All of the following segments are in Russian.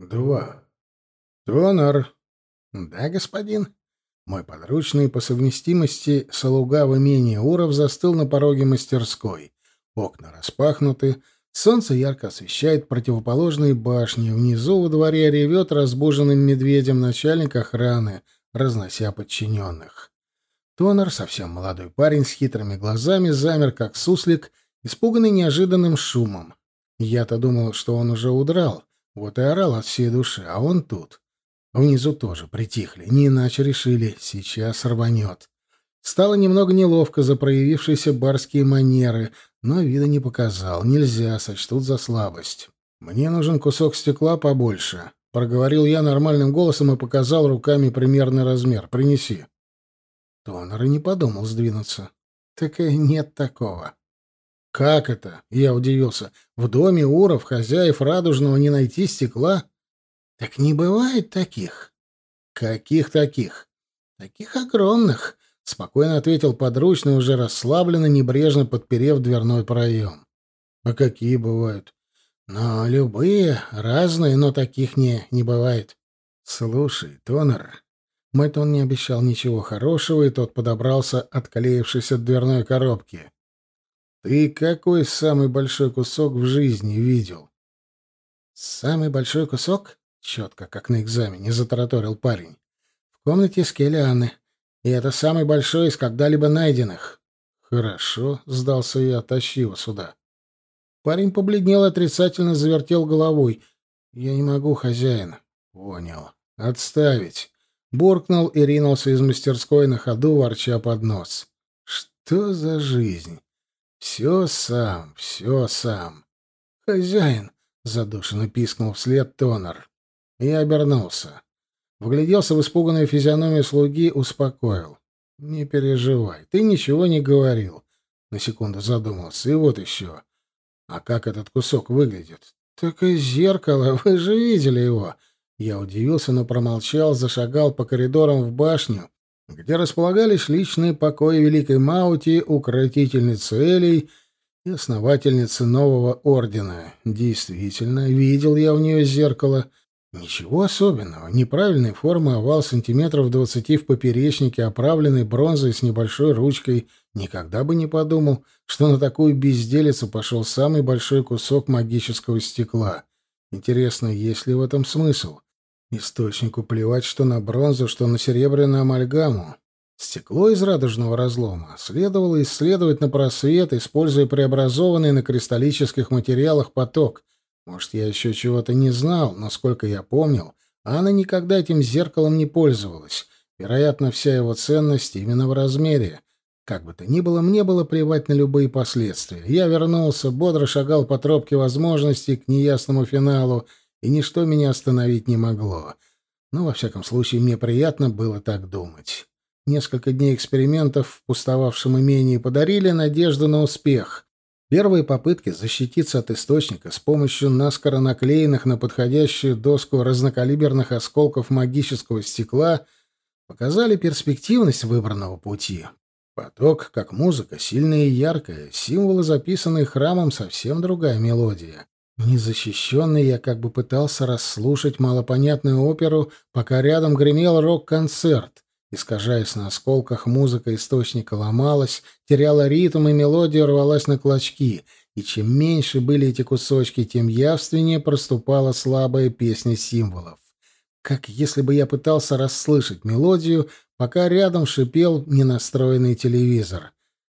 Два. Тонар. Да, господин. Мой подручный по совместимости слуга в имении Уров застыл на пороге мастерской. Окна распахнуты, солнце ярко освещает противоположные башни. Внизу во дворе ревет разбуженным медведем начальник охраны, разнося подчиненных. Тонар, совсем молодой парень с хитрыми глазами, замер, как суслик, испуганный неожиданным шумом. Я-то думал, что он уже удрал, вот и орал от всей души, а он тут. Внизу тоже притихли, не иначе решили, сейчас рванет. Стало немного неловко за проявившиеся барские манеры, но вида не показал, нельзя, сочтут за слабость. «Мне нужен кусок стекла побольше», — проговорил я нормальным голосом и показал руками примерный размер. «Принеси». Тонер и не подумал сдвинуться. «Так и нет такого». «Как это?» — я удивился. «В доме Уров, хозяев Радужного, не найти стекла?» Так не бывает таких. Каких таких? Таких огромных, спокойно ответил подручный, уже расслабленно, небрежно подперев дверной проем. А какие бывают? Но любые, разные, но таких не, не бывает. Слушай, Тонер, Мэтт не обещал ничего хорошего, и тот подобрался, отклеившись от дверной коробки. Ты какой самый большой кусок в жизни видел? Самый большой кусок? Четко, как на экзамене, затараторил парень. В комнате с Келлианы. И это самый большой из когда-либо найденных. Хорошо, сдался я, тащи его сюда. Парень побледнел отрицательно завертел головой. Я не могу, хозяин. Понял. Отставить. Буркнул и ринулся из мастерской на ходу, ворча под нос. Что за жизнь? Все сам, все сам. Хозяин, задушенно пискнул вслед Тонер. Я обернулся. Вгляделся в испуганную физиономию слуги, успокоил. «Не переживай, ты ничего не говорил». На секунду задумался. «И вот еще. А как этот кусок выглядит?» «Так и зеркало, вы же видели его». Я удивился, но промолчал, зашагал по коридорам в башню, где располагались личные покои Великой Маути, укротительницы Элей и основательницы нового ордена. Действительно, видел я у нее зеркало — Ничего особенного. Неправильной формы овал сантиметров двадцати в поперечнике, оправленный бронзой с небольшой ручкой. Никогда бы не подумал, что на такую безделицу пошел самый большой кусок магического стекла. Интересно, есть ли в этом смысл? Источнику плевать, что на бронзу, что на серебряную амальгаму. Стекло из радужного разлома следовало исследовать на просвет, используя преобразованный на кристаллических материалах поток — может, я еще чего-то не знал, насколько я помнил, Анна никогда этим зеркалом не пользовалась. Вероятно, вся его ценность именно в размере. Как бы то ни было, мне было плевать на любые последствия. Я вернулся, бодро шагал по тропке возможностей к неясному финалу, и ничто меня остановить не могло. Но, во всяком случае, мне приятно было так думать. Несколько дней экспериментов в пустовавшем имении подарили надежду на успех. Первые попытки защититься от источника с помощью наскоро наклеенных на подходящую доску разнокалиберных осколков магического стекла показали перспективность выбранного пути. Поток, как музыка, сильная и яркая, символы, записанные храмом, совсем другая мелодия. Незащищенный я как бы пытался расслушать малопонятную оперу, пока рядом гремел рок-концерт. Искажаясь на осколках, музыка источника ломалась, теряла ритм, и мелодия рвалась на клочки, и чем меньше были эти кусочки, тем явственнее проступала слабая песня символов. Как если бы я пытался расслышать мелодию, пока рядом шипел ненастроенный телевизор.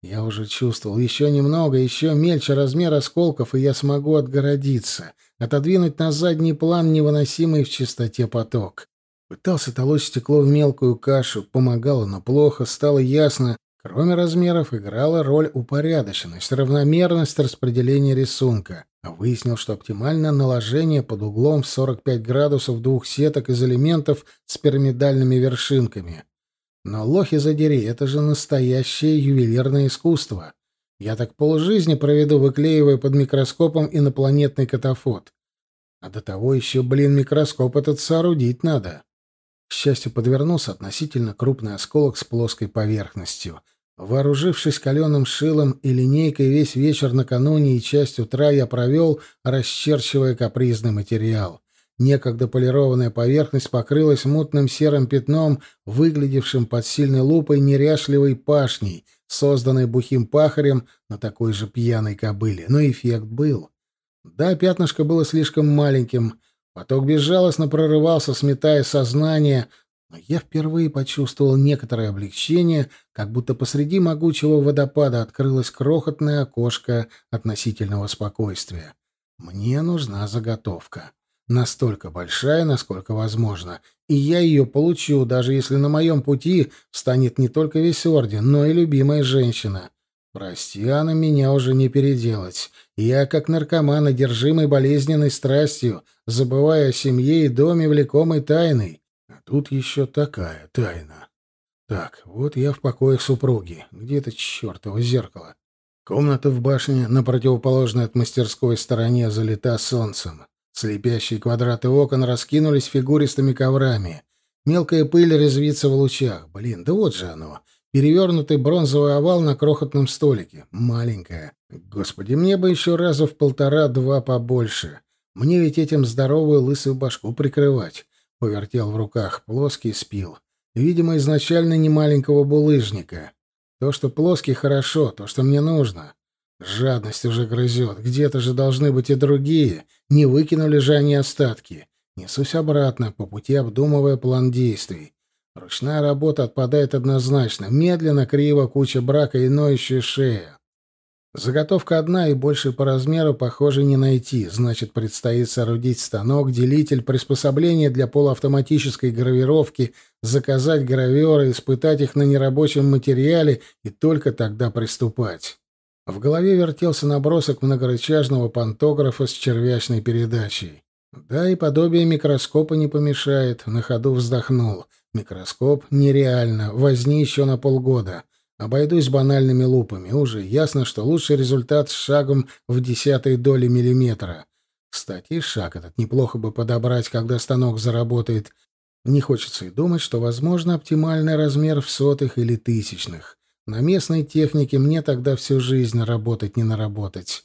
Я уже чувствовал еще немного, еще мельче размер осколков, и я смогу отгородиться, отодвинуть на задний план невыносимый в чистоте поток. Пытался толочь стекло в мелкую кашу, помогало, но плохо, стало ясно. Кроме размеров, играла роль упорядоченность, равномерность распределения рисунка. Выяснил, что оптимальное наложение под углом в 45 градусов двух сеток из элементов с пирамидальными вершинками. Но лохи задери, это же настоящее ювелирное искусство. Я так полжизни проведу, выклеивая под микроскопом инопланетный катафот. А до того еще, блин, микроскоп этот соорудить надо. К счастью, подвернулся относительно крупный осколок с плоской поверхностью. Вооружившись каленым шилом и линейкой весь вечер накануне и часть утра я провел, расчерчивая капризный материал. Некогда полированная поверхность покрылась мутным серым пятном, выглядевшим под сильной лупой неряшливой пашней, созданной бухим пахарем на такой же пьяной кобыле. Но эффект был. Да, пятнышко было слишком маленьким. Поток безжалостно прорывался, сметая сознание, но я впервые почувствовал некоторое облегчение, как будто посреди могучего водопада открылось крохотное окошко относительного спокойствия. Мне нужна заготовка настолько большая, насколько возможно, и я ее получу, даже если на моем пути встанет не только весь орден, но и любимая женщина. Прости, Анна, меня уже не переделать. Я, как наркоман, одержимый болезненной страстью, забывая о семье и доме, влекомой тайной. А тут еще такая тайна. Так, вот я в покоях супруги. Где это чертово зеркало? Комната в башне на противоположной от мастерской стороне залита солнцем. Слепящие квадраты окон раскинулись фигуристыми коврами. Мелкая пыль резвится в лучах. Блин, да вот же оно. Перевернутый бронзовый овал на крохотном столике. Маленькая. Господи, мне бы еще раза в полтора-два побольше. Мне ведь этим здоровую лысую башку прикрывать. Повертел в руках плоский спил. Видимо, изначально не маленького булыжника. То, что плоский, хорошо, то, что мне нужно. Жадность уже грызет. Где-то же должны быть и другие. Не выкинули же они остатки. Несусь обратно, по пути обдумывая план действий. Ручная работа отпадает однозначно. Медленно, криво, куча брака и ноющая шея. Заготовка одна и больше по размеру, похоже, не найти. Значит, предстоит соорудить станок, делитель, приспособление для полуавтоматической гравировки, заказать граверы, испытать их на нерабочем материале и только тогда приступать. В голове вертелся набросок многорычажного пантографа с червячной передачей. Да, и подобие микроскопа не помешает. На ходу вздохнул. Микроскоп нереально. Возни еще на полгода. Обойдусь банальными лупами. Уже ясно, что лучший результат с шагом в десятой доли миллиметра. Кстати, шаг этот неплохо бы подобрать, когда станок заработает. Не хочется и думать, что, возможно, оптимальный размер в сотых или тысячных. На местной технике мне тогда всю жизнь работать не наработать.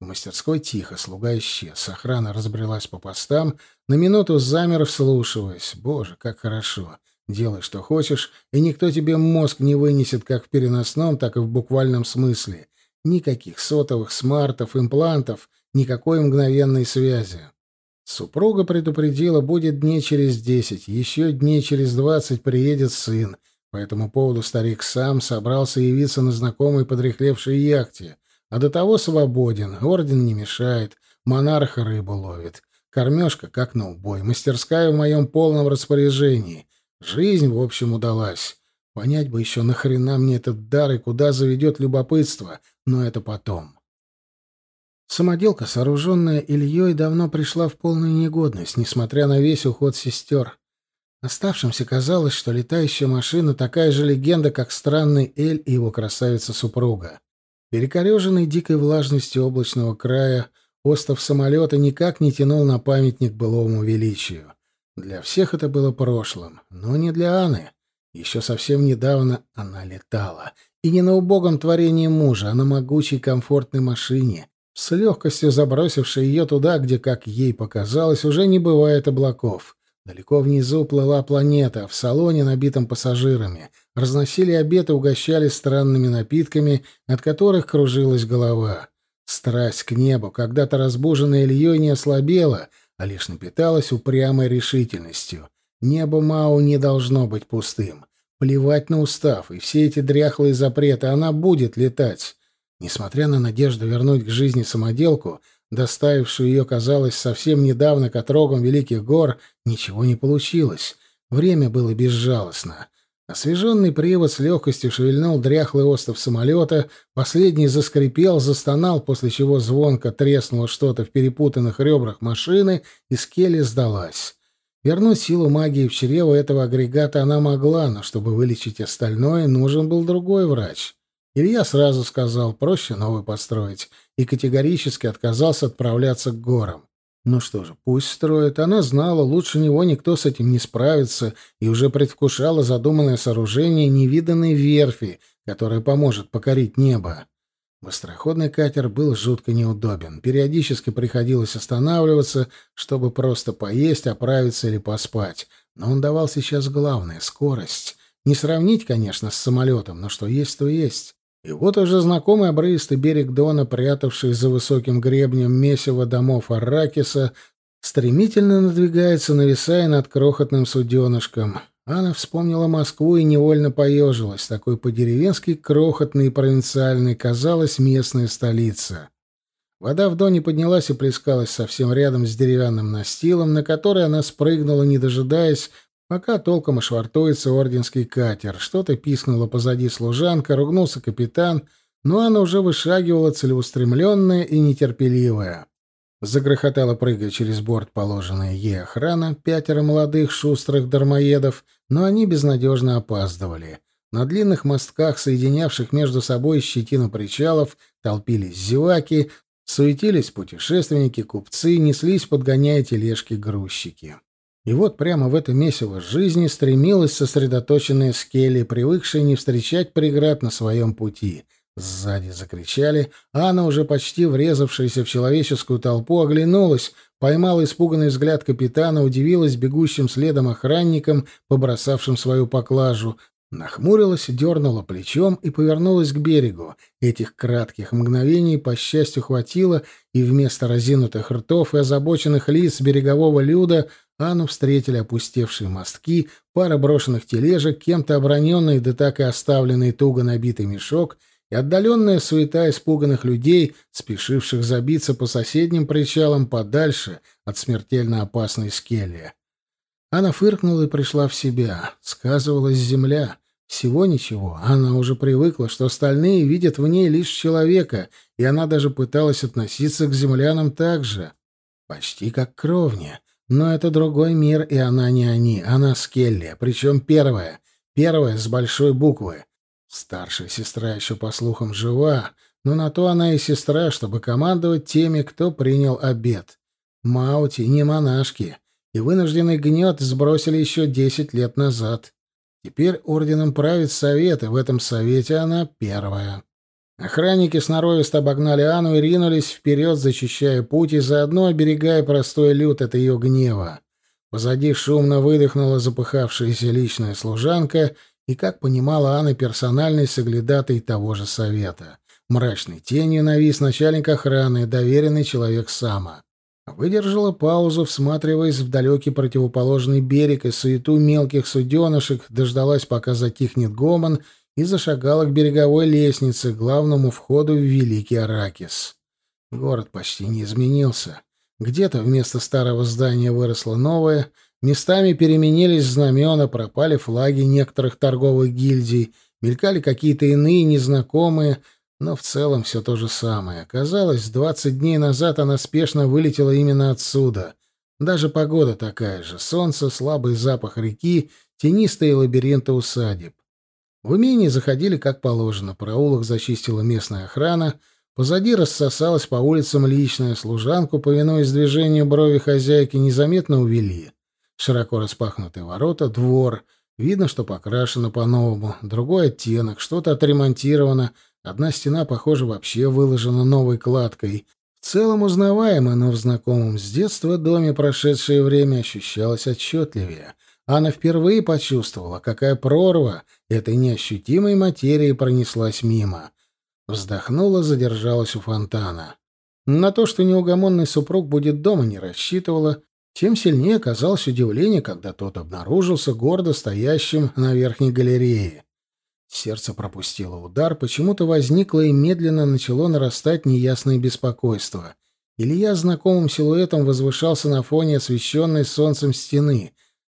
В мастерской тихо, слуга исчез. Охрана разбрелась по постам, на минуту замер, вслушиваясь. Боже, как хорошо. Делай, что хочешь, и никто тебе мозг не вынесет как в переносном, так и в буквальном смысле. Никаких сотовых, смартов, имплантов, никакой мгновенной связи. Супруга предупредила, будет дней через десять, еще дней через двадцать приедет сын, по этому поводу старик сам собрался явиться на знакомой подрехлевшей яхте, а до того свободен, орден не мешает, монарх рыбу ловит. Кормежка как на убой, мастерская в моем полном распоряжении. Жизнь, в общем, удалась. Понять бы еще, нахрена мне этот дар и куда заведет любопытство, но это потом. Самоделка, сооруженная Ильей, давно пришла в полную негодность, несмотря на весь уход сестер. Оставшимся казалось, что летающая машина такая же легенда, как странный Эль и его красавица-супруга. Перекореженный дикой влажностью облачного края, остов самолета никак не тянул на памятник былому величию. Для всех это было прошлым, но не для Анны. Еще совсем недавно она летала. И не на убогом творении мужа, а на могучей комфортной машине, с легкостью забросившей ее туда, где, как ей показалось, уже не бывает облаков. Далеко внизу плыла планета, в салоне, набитом пассажирами. Разносили обед и угощали странными напитками, от которых кружилась голова. Страсть к небу, когда-то разбуженная Ильей, не ослабела, а лишь напиталась упрямой решительностью. Небо Мау не должно быть пустым. Плевать на устав и все эти дряхлые запреты, она будет летать. Несмотря на надежду вернуть к жизни самоделку, доставившую ее, казалось, совсем недавно к отрогам Великих гор, ничего не получилось. Время было безжалостно. Освеженный привод с легкостью шевельнул дряхлый остов самолета, последний заскрипел, застонал, после чего звонко треснуло что-то в перепутанных ребрах машины, и скеле сдалась. Вернуть силу магии в чрево этого агрегата она могла, но чтобы вылечить остальное, нужен был другой врач. Илья сразу сказал, проще новый построить, и категорически отказался отправляться к горам. Ну что же, пусть строит. Она знала, лучше него никто с этим не справится, и уже предвкушала задуманное сооружение невиданной верфи, которая поможет покорить небо. Быстроходный катер был жутко неудобен. Периодически приходилось останавливаться, чтобы просто поесть, оправиться или поспать. Но он давал сейчас главное — скорость. Не сравнить, конечно, с самолетом, но что есть, то есть. И вот уже знакомый обрывистый берег Дона, прятавший за высоким гребнем месиво домов Арракиса, стремительно надвигается, нависая над крохотным суденышком. Анна вспомнила Москву и невольно поежилась. Такой по-деревенски крохотной и провинциальной казалась местная столица. Вода в доне поднялась и плескалась совсем рядом с деревянным настилом, на который она спрыгнула, не дожидаясь, пока толком ошвартуется орденский катер. Что-то пискнуло позади служанка, ругнулся капитан, но она уже вышагивала целеустремленная и нетерпеливая. Загрохотала, прыгая через борт положенная ей охрана, пятеро молодых шустрых дармоедов, но они безнадежно опаздывали. На длинных мостках, соединявших между собой щетину причалов, толпились зеваки, суетились путешественники, купцы, неслись, подгоняя тележки грузчики. И вот прямо в это месиво жизни стремилась сосредоточенная Скелли, привыкшая не встречать преград на своем пути — Сзади закричали, а она, уже почти врезавшаяся в человеческую толпу, оглянулась, поймала испуганный взгляд капитана, удивилась бегущим следом охранникам, побросавшим свою поклажу, нахмурилась, дернула плечом и повернулась к берегу. Этих кратких мгновений, по счастью, хватило, и вместо разинутых ртов и озабоченных лиц берегового люда Анну встретили опустевшие мостки, пара брошенных тележек, кем-то оброненный да так и оставленный туго набитый мешок — и отдаленная суета испуганных людей, спешивших забиться по соседним причалам подальше от смертельно опасной скелли. Она фыркнула и пришла в себя. Сказывалась земля. Всего ничего. Она уже привыкла, что остальные видят в ней лишь человека, и она даже пыталась относиться к землянам так же. Почти как кровня. Но это другой мир, и она не они. Она Скелли, причем первая. Первая с большой буквы. Старшая сестра еще, по слухам, жива, но на то она и сестра, чтобы командовать теми, кто принял обед. Маути не монашки, и вынужденный гнет сбросили еще десять лет назад. Теперь орденом правит совет, и в этом совете она первая. Охранники сноровисто обогнали Анну и ринулись вперед, зачищая путь и заодно оберегая простой люд от ее гнева. Позади шумно выдохнула запыхавшаяся личная служанка и, как понимала Анна, персональный соглядатай того же совета. Мрачной тенью навис начальник охраны, доверенный человек Сама. Выдержала паузу, всматриваясь в далекий противоположный берег и суету мелких суденышек, дождалась, пока затихнет гомон, и зашагала к береговой лестнице, главному входу в Великий Аракис. Город почти не изменился. Где-то вместо старого здания выросло новое — Местами переменились знамена, пропали флаги некоторых торговых гильдий, мелькали какие-то иные незнакомые, но в целом все то же самое. Казалось, двадцать дней назад она спешно вылетела именно отсюда. Даже погода такая же. Солнце, слабый запах реки, тенистые лабиринты усадеб. В имении заходили как положено. Проулок зачистила местная охрана. Позади рассосалась по улицам личная служанку, повинуясь движению брови хозяйки, незаметно увели. Широко распахнутые ворота, двор. Видно, что покрашено по-новому. Другой оттенок, что-то отремонтировано. Одна стена, похоже, вообще выложена новой кладкой. В целом узнаваемо, но в знакомом с детства доме прошедшее время ощущалось отчетливее. Она впервые почувствовала, какая прорва этой неощутимой материи пронеслась мимо. Вздохнула, задержалась у фонтана. На то, что неугомонный супруг будет дома, не рассчитывала, тем сильнее оказалось удивление, когда тот обнаружился гордо стоящим на верхней галерее. Сердце пропустило удар, почему-то возникло и медленно начало нарастать неясное беспокойство. Илья знакомым силуэтом возвышался на фоне освещенной солнцем стены.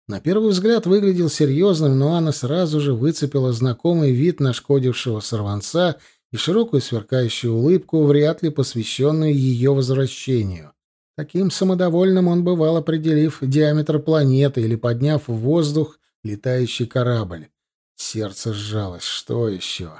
На первый взгляд выглядел серьезным, но она сразу же выцепила знакомый вид нашкодившего сорванца и широкую сверкающую улыбку, вряд ли посвященную ее возвращению. Таким самодовольным он бывал, определив диаметр планеты или подняв в воздух летающий корабль. Сердце сжалось. Что еще?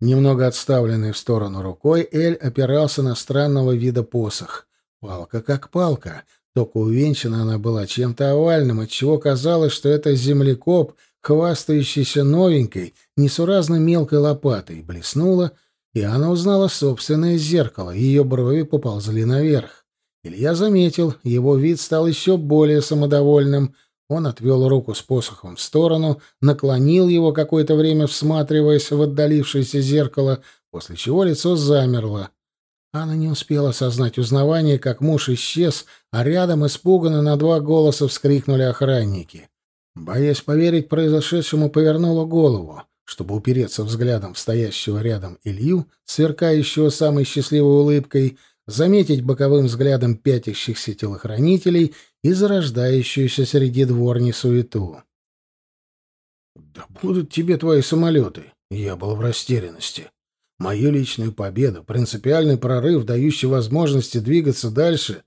Немного отставленный в сторону рукой, Эль опирался на странного вида посох. Палка как палка, только увенчана она была чем-то овальным, отчего казалось, что это землекоп, хвастающийся новенькой, несуразно мелкой лопатой, блеснула И она узнала собственное зеркало, ее брови поползли наверх. Илья заметил, его вид стал еще более самодовольным. Он отвел руку с посохом в сторону, наклонил его какое-то время, всматриваясь в отдалившееся зеркало, после чего лицо замерло. Она не успела осознать узнавание, как муж исчез, а рядом испуганно на два голоса вскрикнули охранники. Боясь поверить произошедшему, повернула голову, чтобы упереться взглядом в стоящего рядом Илью, сверкающего самой счастливой улыбкой, заметить боковым взглядом пятящихся телохранителей и зарождающуюся среди дворни суету. «Да будут тебе твои самолеты!» Я был в растерянности. Мою личную победу, принципиальный прорыв, дающий возможности двигаться дальше,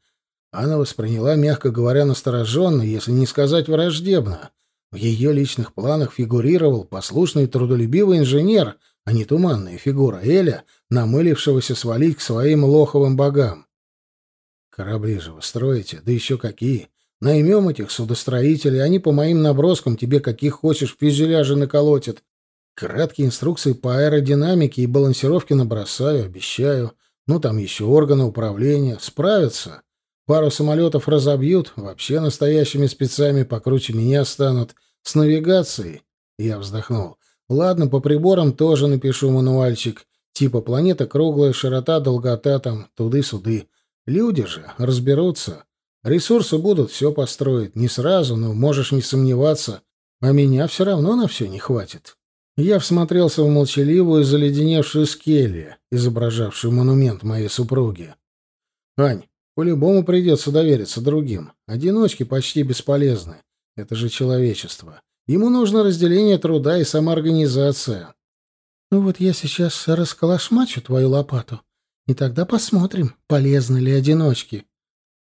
она восприняла, мягко говоря, настороженно, если не сказать враждебно. В ее личных планах фигурировал послушный трудолюбивый инженер, а не туманная фигура Эля, намылившегося свалить к своим лоховым богам. Корабли же вы строите, да еще какие. Наймем этих судостроителей, они по моим наброскам тебе каких хочешь фюзеляжи наколотят, Краткие инструкции по аэродинамике и балансировке набросаю, обещаю. Ну, там еще органы управления. Справятся. Пару самолетов разобьют, вообще настоящими спецами покруче меня станут. С навигацией. Я вздохнул. Ладно, по приборам тоже напишу мануальчик. Типа планета круглая, широта, долгота там, туды-суды. Люди же разберутся. Ресурсы будут, все построить. Не сразу, но можешь не сомневаться. А меня все равно на все не хватит. Я всмотрелся в молчаливую, заледеневшую скелли, изображавшую монумент моей супруги. «Ань, по-любому придется довериться другим. Одиночки почти бесполезны. Это же человечество. Ему нужно разделение труда и самоорганизация». «Ну вот я сейчас расколошмачу твою лопату, и тогда посмотрим, полезны ли одиночки».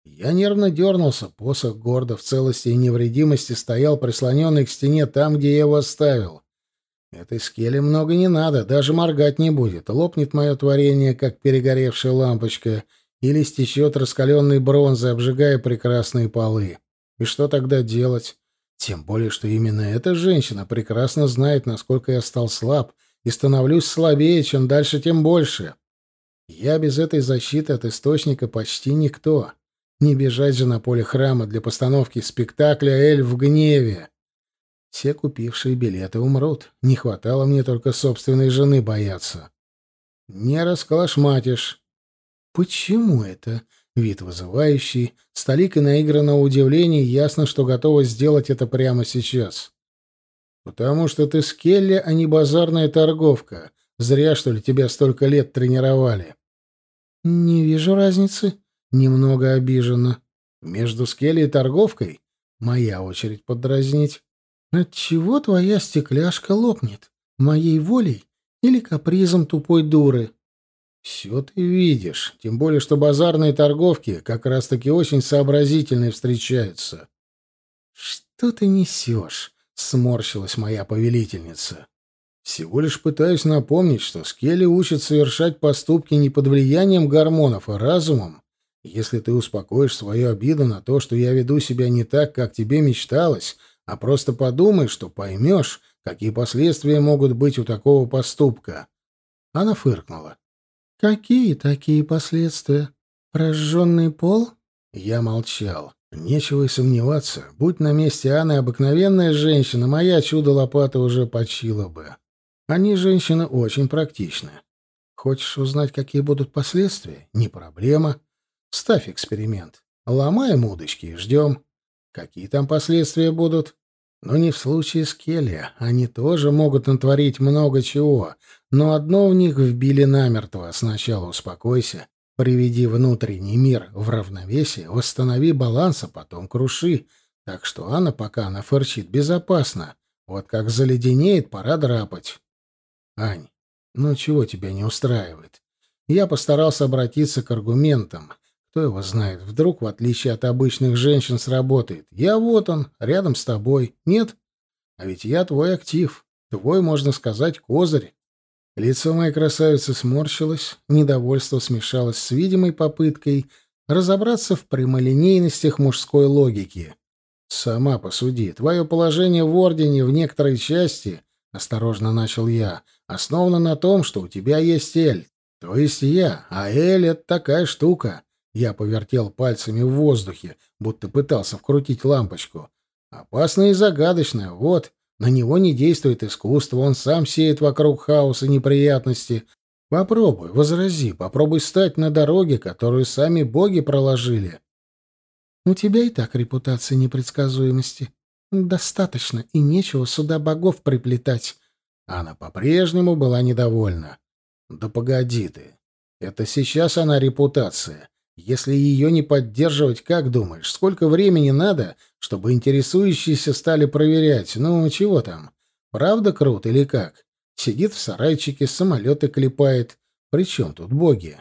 Я нервно дернулся, посох гордо в целости и невредимости стоял прислоненный к стене там, где я его оставил. Этой скеле много не надо, даже моргать не будет. Лопнет мое творение, как перегоревшая лампочка, или стечет раскаленной бронзой, обжигая прекрасные полы. И что тогда делать? Тем более, что именно эта женщина прекрасно знает, насколько я стал слаб, и становлюсь слабее, чем дальше, тем больше. Я без этой защиты от источника почти никто. Не бежать же на поле храма для постановки спектакля «Эль в гневе». Все купившие билеты умрут. Не хватало мне только собственной жены бояться. Не расколошматишь. Почему это? Вид вызывающий, столик и наигранного удивления, ясно, что готова сделать это прямо сейчас. Потому что ты скелли, а не базарная торговка. Зря, что ли, тебя столько лет тренировали. Не вижу разницы. Немного обижена. Между скелли и торговкой моя очередь подразнить. Отчего твоя стекляшка лопнет? Моей волей или капризом тупой дуры? Все ты видишь, тем более, что базарные торговки как раз-таки очень сообразительные встречаются. Что ты несешь? Сморщилась моя повелительница. Всего лишь пытаюсь напомнить, что Скелли учат совершать поступки не под влиянием гормонов, а разумом. Если ты успокоишь свою обиду на то, что я веду себя не так, как тебе мечталось, а просто подумай, что поймешь, какие последствия могут быть у такого поступка. Она фыркнула. «Какие такие последствия? Прожженный пол?» Я молчал. Нечего и сомневаться. Будь на месте Анны обыкновенная женщина, моя чудо-лопата уже почила бы. Они, женщины, очень практичны. Хочешь узнать, какие будут последствия? Не проблема. Ставь эксперимент. Ломаем удочки и ждем. Какие там последствия будут? Но не в случае с Келли. Они тоже могут натворить много чего, но одно в них вбили намертво. Сначала успокойся, приведи внутренний мир в равновесие, восстанови баланс, а потом круши. Так что Анна пока она фырчит безопасно. Вот как заледенеет, пора драпать. Ань, ну чего тебя не устраивает? Я постарался обратиться к аргументам. Кто его знает, вдруг, в отличие от обычных женщин, сработает. Я вот он, рядом с тобой. Нет? А ведь я твой актив. Твой, можно сказать, козырь. Лицо моей красавицы сморщилось, недовольство смешалось с видимой попыткой разобраться в прямолинейностях мужской логики. Сама посуди. Твое положение в Ордене в некоторой части осторожно начал я, — основана на том, что у тебя есть Эль, то есть я, а Эль — это такая штука. Я повертел пальцами в воздухе, будто пытался вкрутить лампочку. Опасное и загадочное, вот. На него не действует искусство, он сам сеет вокруг хаоса неприятности. Попробуй, возрази, попробуй стать на дороге, которую сами боги проложили. У тебя и так репутация непредсказуемости. Достаточно, и нечего сюда богов приплетать. Она по-прежнему была недовольна. Да погоди ты. Это сейчас она репутация. Если ее не поддерживать, как думаешь, сколько времени надо, чтобы интересующиеся стали проверять, ну, чего там? Правда крут или как? Сидит в сарайчике, самолеты клепает. Причем тут боги?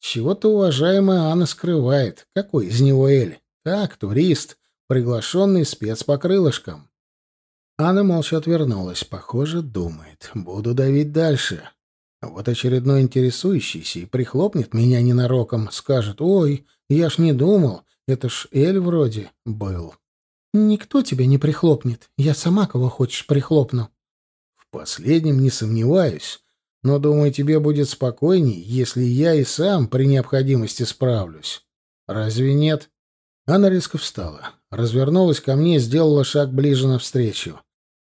Чего-то уважаемая Анна скрывает. Какой из него Эль? Так, турист, приглашенный спец по крылышкам. Анна молча отвернулась. Похоже, думает. Буду давить дальше. Вот очередной интересующийся и прихлопнет меня ненароком, скажет, «Ой, я ж не думал, это ж Эль вроде был». «Никто тебя не прихлопнет, я сама кого хочешь прихлопну». «В последнем не сомневаюсь, но, думаю, тебе будет спокойней, если я и сам при необходимости справлюсь. Разве нет?» Она резко встала, развернулась ко мне и сделала шаг ближе навстречу.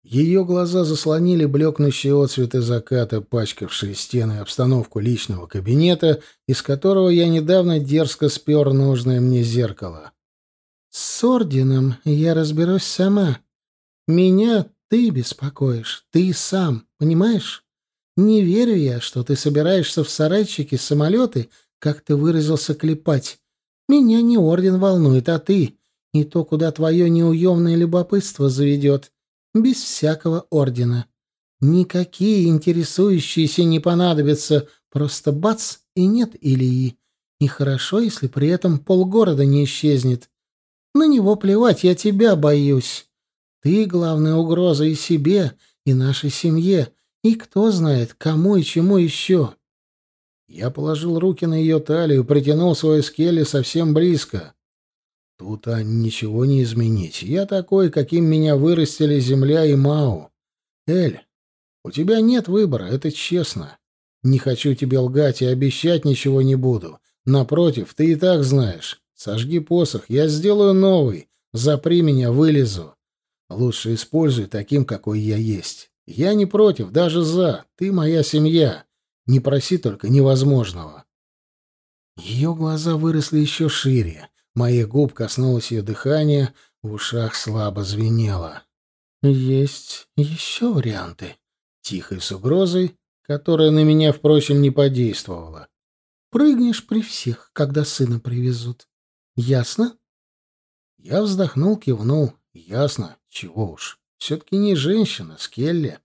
Ее глаза заслонили блекнущие отцветы заката, пачкавшие стены и обстановку личного кабинета, из которого я недавно дерзко спер нужное мне зеркало. «С орденом я разберусь сама. Меня ты беспокоишь, ты сам, понимаешь? Не верю я, что ты собираешься в сарайчике самолеты, как ты выразился, клепать. Меня не орден волнует, а ты, и то, куда твое неуемное любопытство заведет» без всякого ордена. Никакие интересующиеся не понадобятся, просто бац, и нет Ильи. И хорошо, если при этом полгорода не исчезнет. На него плевать, я тебя боюсь. Ты главная угроза и себе, и нашей семье, и кто знает, кому и чему еще. Я положил руки на ее талию, притянул свою скелли совсем близко. Тут, а ничего не изменить. Я такой, каким меня вырастили земля и Мау. Эль, у тебя нет выбора, это честно. Не хочу тебе лгать и обещать ничего не буду. Напротив, ты и так знаешь. Сожги посох, я сделаю новый. Запри меня, вылезу. Лучше используй таким, какой я есть. Я не против, даже за. Ты моя семья. Не проси только невозможного. Ее глаза выросли еще шире. Моих губ коснулось ее дыхание, в ушах слабо звенело. «Есть еще варианты», — тихой с угрозой, которая на меня, впрочем, не подействовала. «Прыгнешь при всех, когда сына привезут. Ясно?» Я вздохнул, кивнул. «Ясно. Чего уж. Все-таки не женщина, Скелли».